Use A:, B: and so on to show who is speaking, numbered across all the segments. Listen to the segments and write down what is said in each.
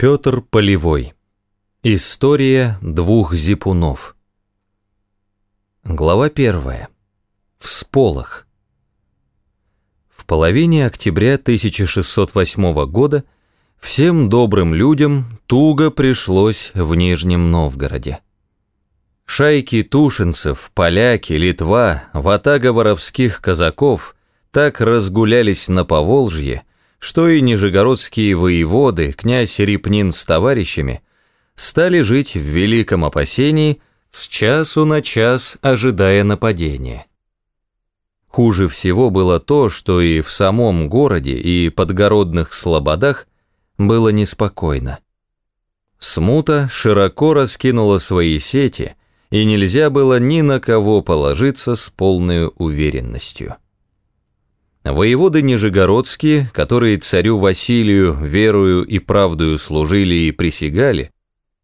A: Петр Полевой. История двух зипунов. Глава первая. Всполох. В половине октября 1608 года всем добрым людям туго пришлось в Нижнем Новгороде. Шайки тушинцев, поляки, Литва, ватага воровских казаков так разгулялись на Поволжье, что и нижегородские воеводы, князь Репнин с товарищами, стали жить в великом опасении, с часу на час ожидая нападения. Хуже всего было то, что и в самом городе, и подгородных слободах было неспокойно. Смута широко раскинула свои сети, и нельзя было ни на кого положиться с полной уверенностью. Воеводы Нижегородские, которые царю Василию верою и правдою служили и присягали,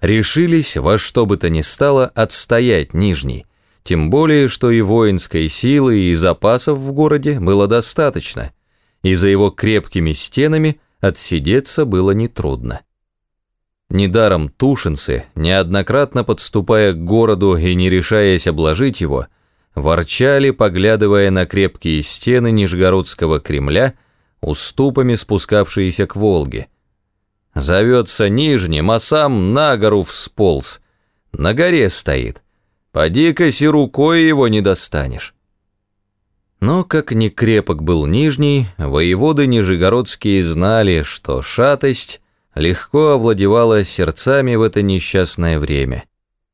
A: решились во что бы то ни стало отстоять Нижний, тем более, что и воинской силы, и запасов в городе было достаточно, и за его крепкими стенами отсидеться было нетрудно. Недаром тушинцы, неоднократно подступая к городу и не решаясь обложить его, ворчали, поглядывая на крепкие стены Нижегородского Кремля, уступами спускавшиеся к Волге. Зовется Нижним, а сам на гору всполз. На горе стоит. Поди-ка си рукой его не достанешь. Но как ни крепок был Нижний, воеводы Нижегородские знали, что шатость легко овладевала сердцами в это несчастное время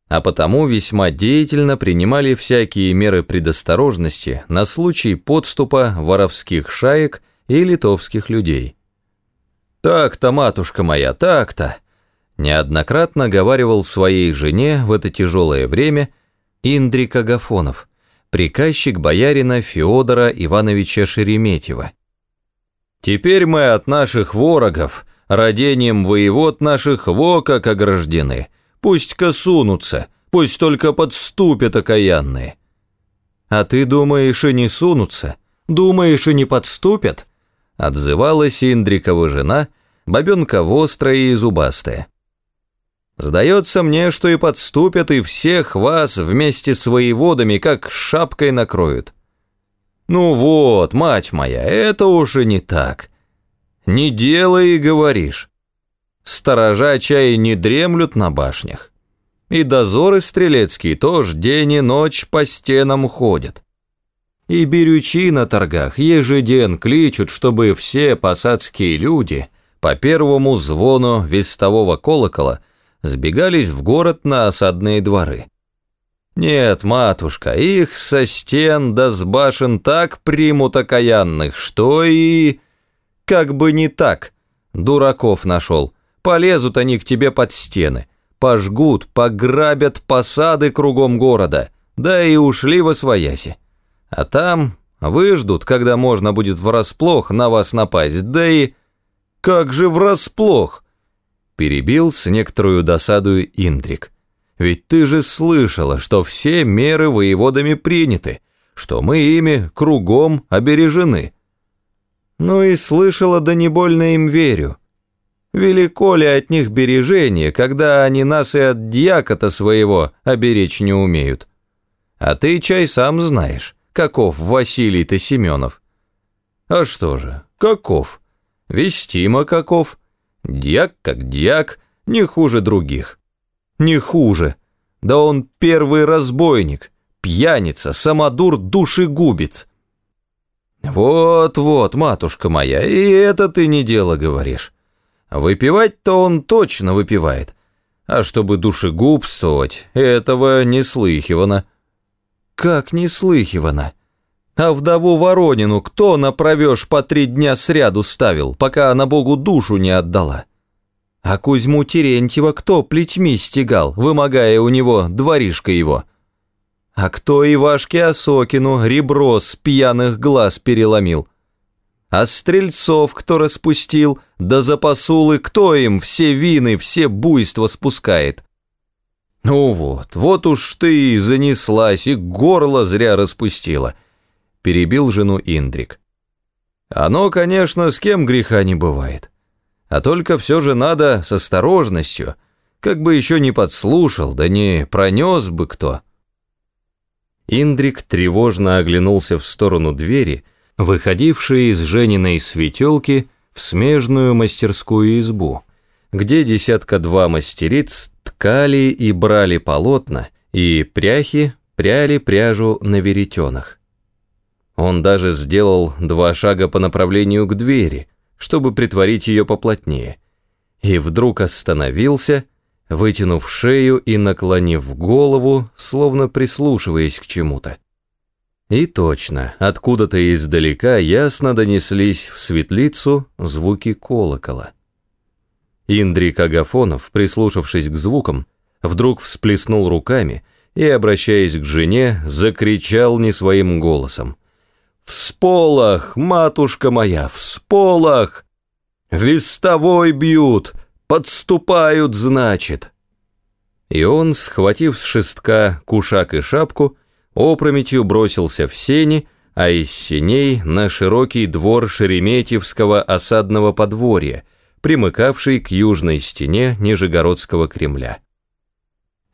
A: а потому весьма деятельно принимали всякие меры предосторожности на случай подступа воровских шаек и литовских людей. «Так-то, матушка моя, так-то!» неоднократно говаривал своей жене в это тяжелое время Индрик Агафонов, приказчик боярина Феодора Ивановича Шереметьева. «Теперь мы от наших ворогов, родением воевод наших во как ограждены, Пусть-ка сунутся, пусть только подступят окаянные. А ты думаешь и не сунутся, думаешь и не подступят? Отзывалась Индрикова жена, бабенка вострая и зубастая. Сдается мне, что и подступят, и всех вас вместе с воеводами как шапкой накроют. Ну вот, мать моя, это уже не так. Не делай и говоришь. Сторожа чай не дремлют на башнях. И дозоры стрелецкие тоже день и ночь по стенам ходят. И берючи на торгах ежеден кличут, чтобы все посадские люди по первому звону вестового колокола сбегались в город на осадные дворы. Нет, матушка, их со стен да с башен так примут окаянных, что и... Как бы не так, дураков нашел. Полезут они к тебе под стены, пожгут, пограбят посады кругом города, да и ушли во свояси. А там выждут, когда можно будет врасплох на вас напасть, да и... Как же врасплох? Перебил с некоторую досадою Индрик. Ведь ты же слышала, что все меры воеводами приняты, что мы ими кругом обережены. Ну и слышала, да не больно им верю. Велико ли от них бережение, когда они нас и от дьякота своего оберечь не умеют? А ты, чай, сам знаешь, каков Василий-то Семенов. А что же, каков? Вестимо каков. Дьяк как дьяк, не хуже других. Не хуже. Да он первый разбойник, пьяница, самодур, душегубец. Вот-вот, матушка моя, и это ты не дело говоришь. Выпивать-то он точно выпивает. А чтобы душегубствовать, этого не слыхивано. Как не слыхивано? А вдову Воронину кто на по три дня сряду ставил, пока она Богу душу не отдала? А Кузьму Терентьева кто плетьми стегал, вымогая у него дворишка его? А кто Ивашке Осокину ребро с пьяных глаз переломил? А стрельцов кто распустил, да за посулы кто им все вины, все буйства спускает? Ну вот, вот уж ты и занеслась, и горло зря распустила, перебил жену Индрик. Оно, конечно, с кем греха не бывает. А только все же надо с осторожностью, как бы еще не подслушал, да не пронес бы кто». Индрик тревожно оглянулся в сторону двери, выходившей из Жениной светелки в смежную мастерскую избу, где десятка-два мастериц ткали и брали полотна, и пряхи пряли пряжу на веретенах. Он даже сделал два шага по направлению к двери, чтобы притворить ее поплотнее, и вдруг остановился, вытянув шею и наклонив голову, словно прислушиваясь к чему-то. И точно, откуда-то издалека ясно донеслись в светлицу звуки колокола. Индрик Агафонов, прислушавшись к звукам, вдруг всплеснул руками и, обращаясь к жене, закричал не своим голосом. «В сполох, матушка моя, в сполох! Вестовой бьют, подступают, значит!» И он, схватив с шестка кушак и шапку, опрометью бросился в сени, а из сеней на широкий двор Шереметьевского осадного подворья, примыкавший к южной стене Нижегородского Кремля.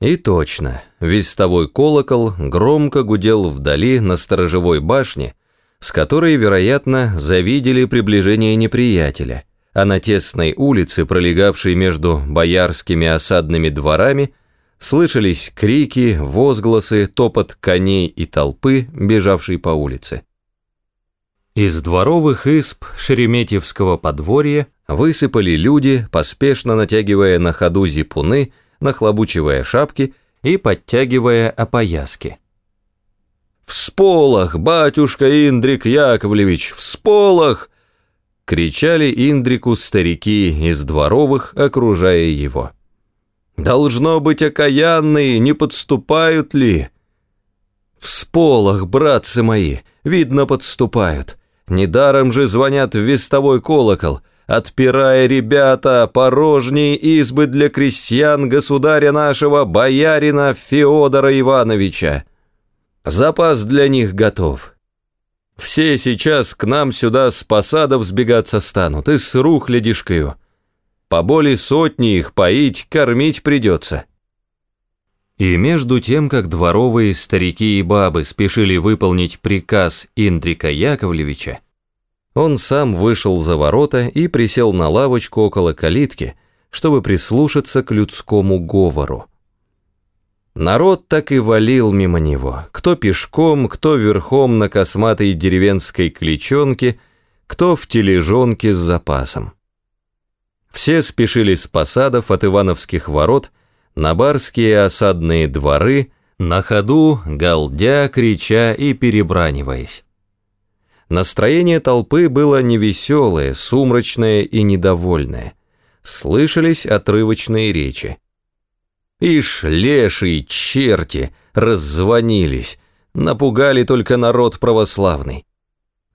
A: И точно, вестовой колокол громко гудел вдали на сторожевой башне, с которой, вероятно, завидели приближение неприятеля, а на тесной улице, пролегавшей между боярскими осадными дворами, слышались крики, возгласы, топот коней и толпы, бежавшей по улице. Из дворовых исп Шереметьевского подворья высыпали люди, поспешно натягивая на ходу зипуны, нахлобучивая шапки и подтягивая опояски. «В сполох, батюшка Индрик Яковлевич, в сполох!» кричали Индрику старики из дворовых, окружая его. «Должно быть окаянные, не подступают ли?» «В сполох, братцы мои, видно, подступают. Недаром же звонят в вестовой колокол, отпирая, ребята, порожние избы для крестьян государя нашего, боярина Феодора Ивановича. Запас для них готов. Все сейчас к нам сюда с посадов сбегаться станут и с рухлядишкою. По боли сотни их поить, кормить придется». И между тем, как дворовые старики и бабы спешили выполнить приказ Индрика Яковлевича, он сам вышел за ворота и присел на лавочку около калитки, чтобы прислушаться к людскому говору. Народ так и валил мимо него, кто пешком, кто верхом на косматой деревенской кличонке, кто в тележонке с запасом. Все спешили с посадов от Ивановских ворот на барские осадные дворы, на ходу, галдя, крича и перебраниваясь. Настроение толпы было невеселое, сумрачное и недовольное. Слышались отрывочные речи. Ишь, лешие, черти, раззвонились, напугали только народ православный.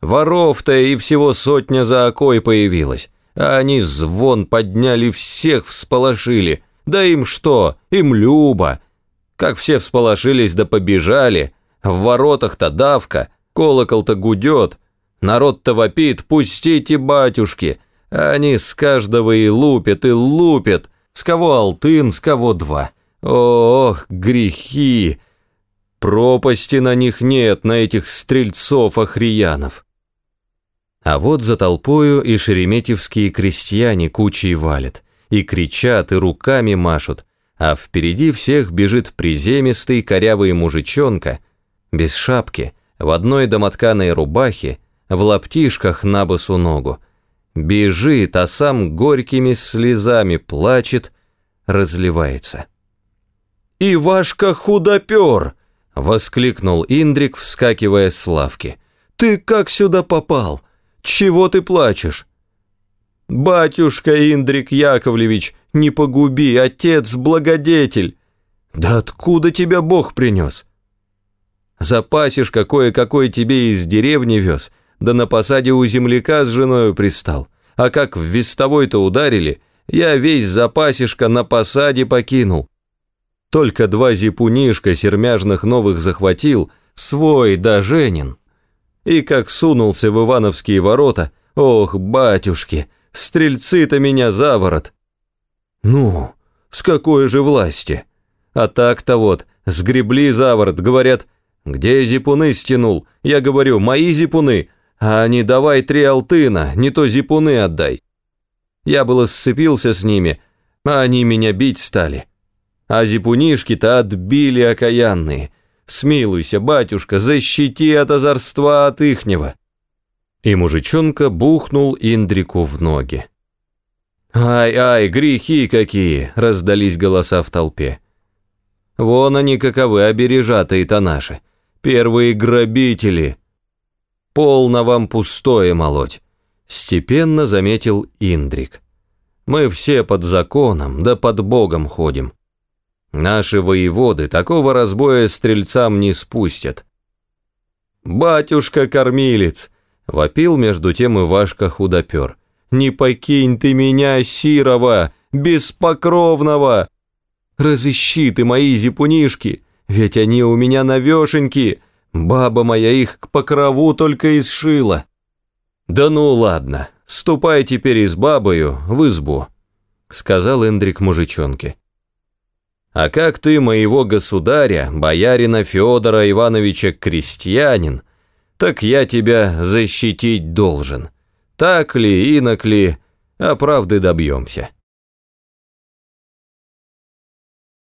A: Воров-то и всего сотня за окой появилась, а они звон подняли, всех всполошили. Да им что, им любо. Как все всполошились да побежали, в воротах-то давка, колокол-то гудет, Народ-то вопит, пустите, батюшки. Они с каждого и лупят, и лупят. С кого алтын, с кого два. Ох, грехи! Пропасти на них нет, на этих стрельцов-охриянов. А вот за толпою и шереметьевские крестьяне кучей валят, и кричат, и руками машут, а впереди всех бежит приземистый корявый мужичонка, без шапки, в одной домотканой рубахе, в лаптишках на босу ногу. Бежит, а сам горькими слезами плачет, разливается. «Ивашка худопер!» — воскликнул Индрик, вскакивая с лавки. «Ты как сюда попал? Чего ты плачешь?» «Батюшка Индрик Яковлевич, не погуби, отец-благодетель!» «Да откуда тебя Бог принес?» «Запасишь какое-какое тебе из деревни вез, да на посаде у земляка с женою пристал. А как в вестовой-то ударили, я весь запасишка на посаде покинул. Только два зипунишка сермяжных новых захватил, свой да Женин. И как сунулся в Ивановские ворота, ох, батюшки, Стрельцы-то меня за ворот. Ну, с какой же власти? А так-то вот, сгребли за ворот, говорят, где зипуны стянул? Я говорю, мои зипуны, а они давай три алтына, не то зипуны отдай. Я было сцепился с ними, а они меня бить стали. А зипунишки-то отбили окаянные. Смилуйся, батюшка, защити от озорства от ихнего. И мужичонка бухнул Индрику в ноги. «Ай-ай, грехи какие!» — раздались голоса в толпе. «Вон они каковы, обережатые-то наши, первые грабители!» «Полно вам пустое молоть!» — степенно заметил Индрик. «Мы все под законом, да под Богом ходим. Наши воеводы такого разбоя стрельцам не спустят». «Батюшка-кормилец!» — вопил между тем Ивашка худопер. «Не покинь ты меня, Сирова, беспокровного! Разыщи ты мои зипунишки, ведь они у меня навешеньки, баба моя их к покрову только изшила». «Да ну ладно, ступай теперь из бабою в избу», — сказал Эндрик мужичонке. «А как ты моего государя, боярина Федора Ивановича Крестьянин, так я тебя защитить должен. Так ли, инок ли, а правды добьемся».